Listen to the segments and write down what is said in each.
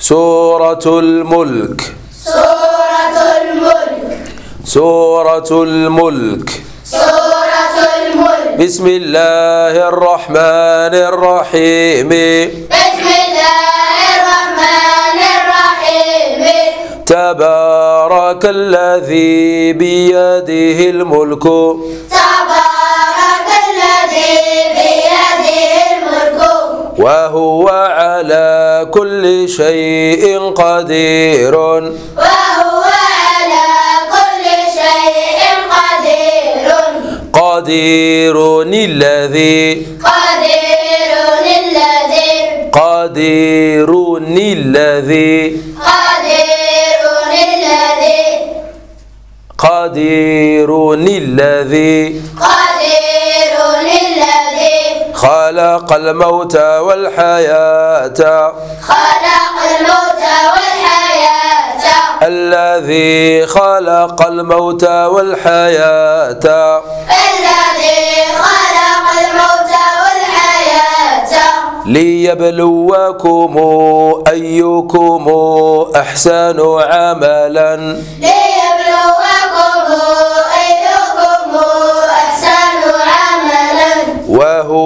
سورة الملك. سورة الملك. سورة الملك. سورة الملك. بسم الله الرحمن الرحيم. بسم الله الرحمن الرحيم. تبارك الذي بيده الملك. تبارك الذي بيده الملك. وهو على كل شيء قدير. وهو على كل شيء قدير. قدير الذي قدير الذي قدير الذي قدير الذي قدير الذي قدير خلق الموت والحياة. خلق الموت والحياة. الذي خلق الموت والحياة. الذي خلق الموت والحياة. ليبلوكم أيكم أحسن عملا. ليبلوكم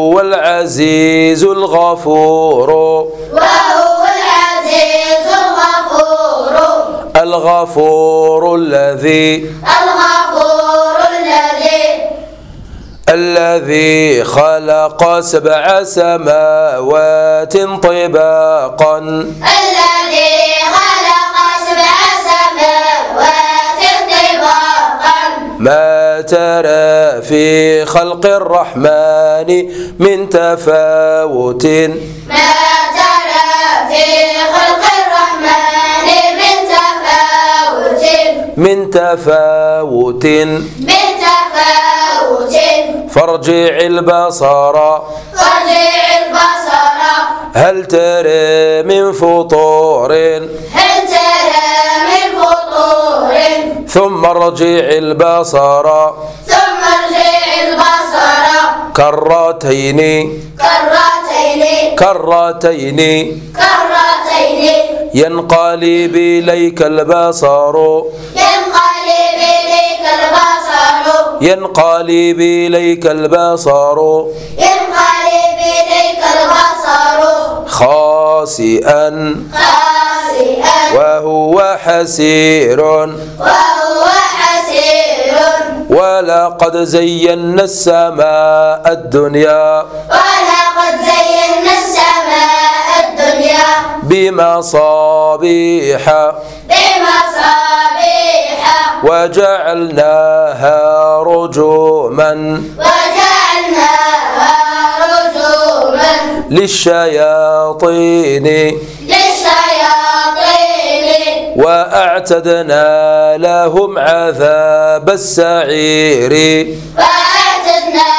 وهو العزيز الغفور. وهو العزيز الغفور. الغفور الذي الغفور الذي الذي خلق سبع سماوات طباقا. الذي خلق سبع سماوات طباقا. ما ترى في خلق الرحمن من تفاوت. ما ترى في خلق الرحمن من تفاوت. من تفاوت. من تفاوت. فارجع البصر. فارجع البصر. هل ترى من فطور؟ هل ترى من فطور؟ ثم ارجع البصر. ثم ارجع البصر. كرتين كرتين كرتين كرتين ينقلب إليك البصر. ينقلب إليك البصر. ينقلب إليك البصر. ينقلب إليك البصر. خاسئا. خاسئا. وهو حسير. وهو حسير ولقد زينا السماء الدنيا. ولقد زينا السماء الدنيا. بمصابيح. بمصابيح. وجعلناها رجوما. وجعلناها رجوما. للشياطين. للشياطين. وأعتدنا لهم عذاب السعير. وأعتدنا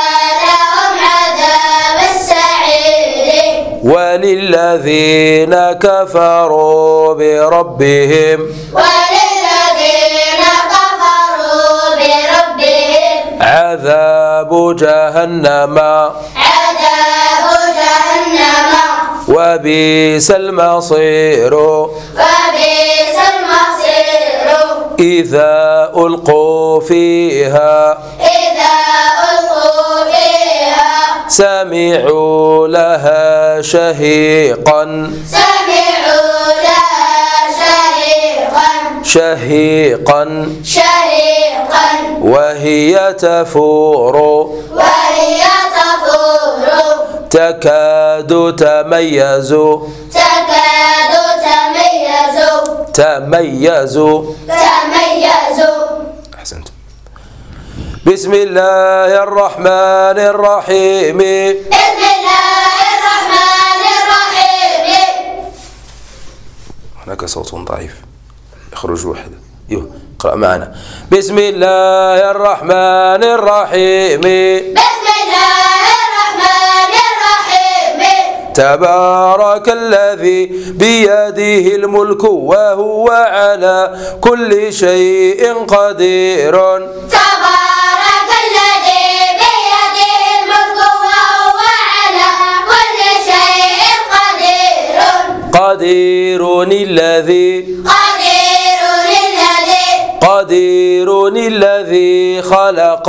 لهم عذاب السعير. وللذين كفروا بربهم. وللذين كفروا بربهم. عذاب جهنم. عذاب جهنم. وبئس المصير. وبئس المصير إذا ألقوا فيها إذا ألقوا فيها سمعوا لها شهيقا سمعوا لها شهيقا شهيقا شهيقا وهي تفور وهي تفور تكاد تميز تكاد تميز تميز تميز أحسنت. بسم الله الرحمن الرحيم. بسم الله الرحمن الرحيم. هناك صوت ضعيف. يخرج واحد أيوه اقرأ معنا. بسم الله الرحمن الرحيم. بسم تبارك الذي بيده الملك وهو على كل شيء قدير. تبارك الذي بيده الملك وهو على كل شيء قدير. قدير الذي قدير الذي قدير الذي خلق.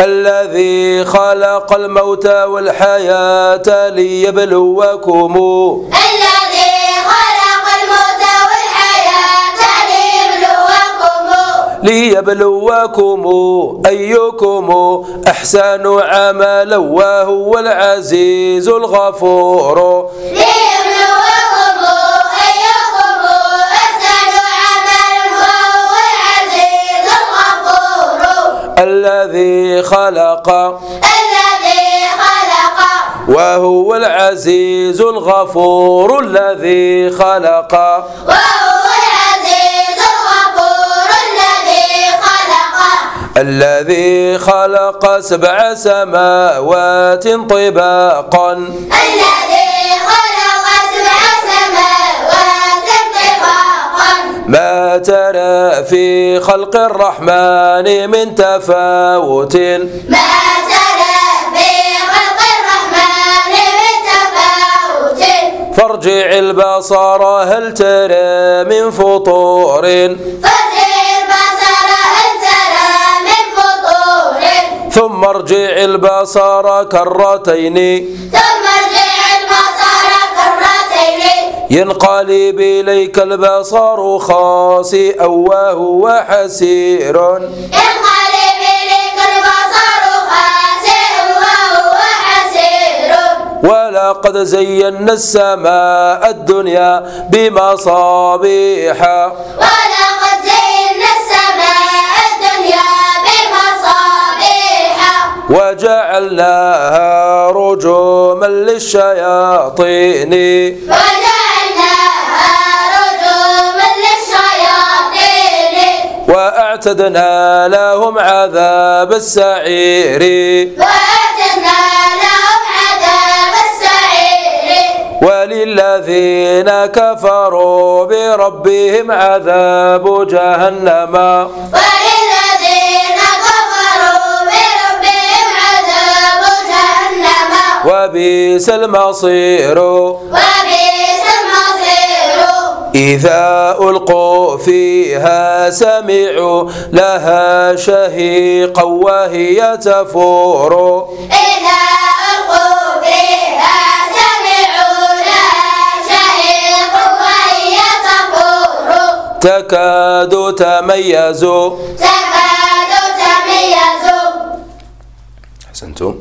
الذي خلق الموت والحياة ليبلوكم. الذي خلق الموت والحياة ليبلوكم. ليبلوكم أيكم أحسن عملا وهو العزيز الغفور. ليبلوكم الذي خلق. الذي خلق. وهو العزيز الغفور الذي خلق. وهو العزيز الغفور الذي خلق. الذي خلق سبع سماوات طباقا. الذي ترى في خلق الرحمن من تفاوت. ما ترى في خلق الرحمن من تفاوت. فارجع البصر هل ترى من فطور؟ فارجع البصر هل ترى من فطور؟ ثم ارجع البصر كرتين. ثم ينقلب إليك البصر خاسئا وهو حسير ينقلب إليك البصر خاسئ وهو حسير ولقد زينا السماء الدنيا بمصابيح. ولقد زينا السماء الدنيا بمصابيح. وجعلناها رجوما للشياطين. وجعلناها وأعتدنا لهم عذاب السعير. وأعتدنا لهم عذاب السعير وللذين كفروا بربهم عذاب جهنم. وللذين كفروا بربهم عذاب جهنم. وبئس المصير. وبئس المصير إذا ألقوا فيها سمعوا لها شهيقا وهي تفور. إذا ألقوا فيها سمعوا لها شهيق وهي تفور. تكاد تميز. تكاد تميز. أحسنتم.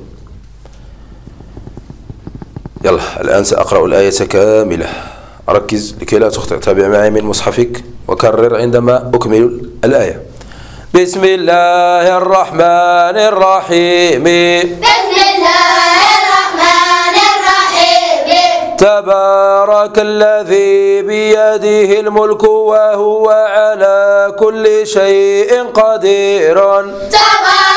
يلا الآن سأقرأ الآية كاملة. ركز لكي لا تخطئ. تابع معي من مصحفك. وكرر عندما أكمل الآية. بسم الله الرحمن الرحيم. بسم الله الرحمن الرحيم. تبارك الذي بيده الملك وهو على كل شيء قدير. تبارك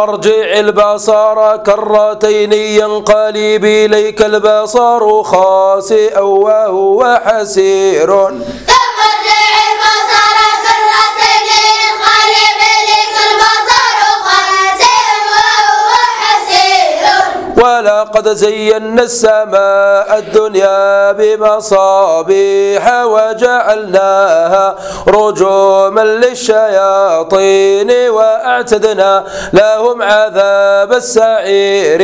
ثم ارجع البصر كرتين ينقلب إليك البصر خاسئا وهو حسير. ولقد زينا السماء الدنيا بمصابيح وجعلناها رجوما للشياطين وأعتدنا لهم عذاب السعير.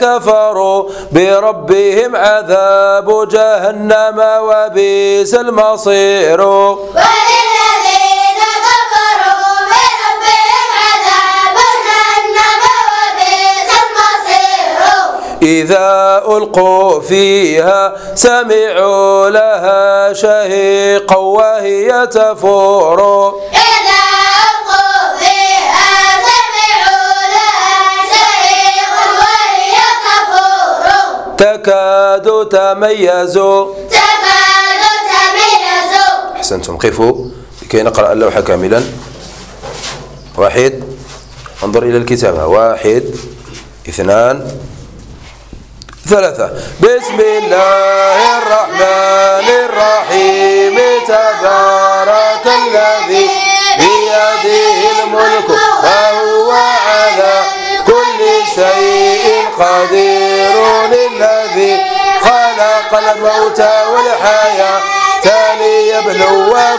كفروا بربهم عذاب جهنم وبئس المصير. وللذين كفروا بربهم عذاب جهنم وبئس المصير. إذا ألقوا فيها سمعوا لها شهيقا وهي تفور. تكاد تميز تكاد تميز أحسنتم. قفوا لكي نقرأ اللوحة كاملا. واحد. انظر إلى الكتابة واحد. اثنان. ثلاثة. بسم الله الرحمن الرحيم. تبارك الذي بيده الملك.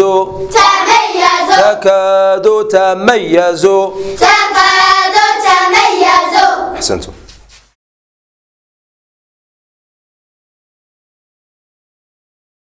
تميز تكاد تميز تكاد تميز